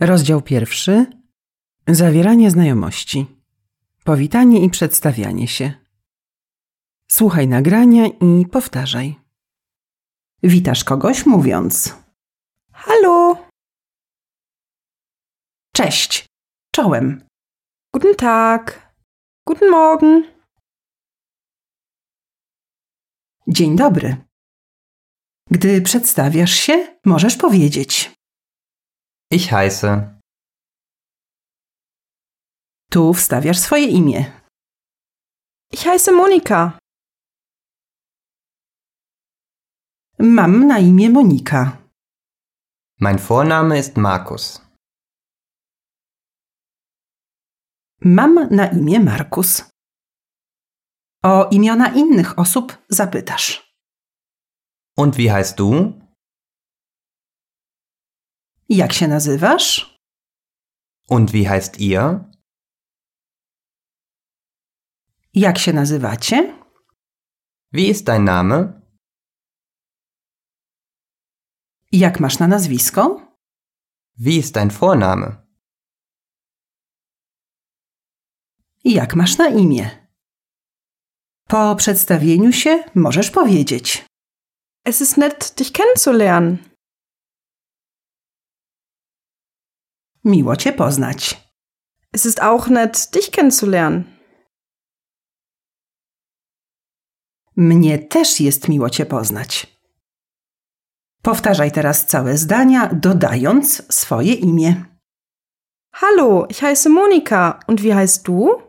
Rozdział pierwszy. Zawieranie znajomości. Powitanie i przedstawianie się. Słuchaj nagrania i powtarzaj. Witasz kogoś mówiąc: Hallo, Cześć, czołem. guten Tag, guten Morgen, Dzień dobry. Gdy przedstawiasz się, możesz powiedzieć: Ich heiße. Tu wstawiasz swoje imię. ich heiße Monika. Mam na imię Monika. Mein Vorname ist Markus. Mam na imię Markus. O imiona innych osób zapytasz. Und wie heißt du? Jak się nazywasz? Und wie heißt ihr? Jak się nazywacie? Wie ist dein Name? Jak masz na nazwisko? Wie ist dein Vorname? Jak masz na imię? Po przedstawieniu się możesz powiedzieć: Es ist nett, dich kennenzulernen. Miło Cię poznać. Es ist auch nett, dich kennenzulernen. Mnie też jest miło Cię poznać. Powtarzaj teraz całe zdania, dodając swoje imię. Hallo, ich heiße Monika. Und wie heißt du?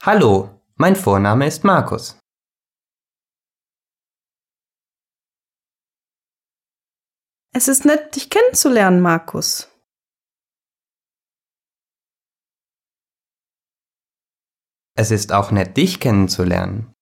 Hallo, mein Vorname ist Markus. Es ist nett, dich kennenzulernen, Markus. Es ist auch nett, dich kennenzulernen.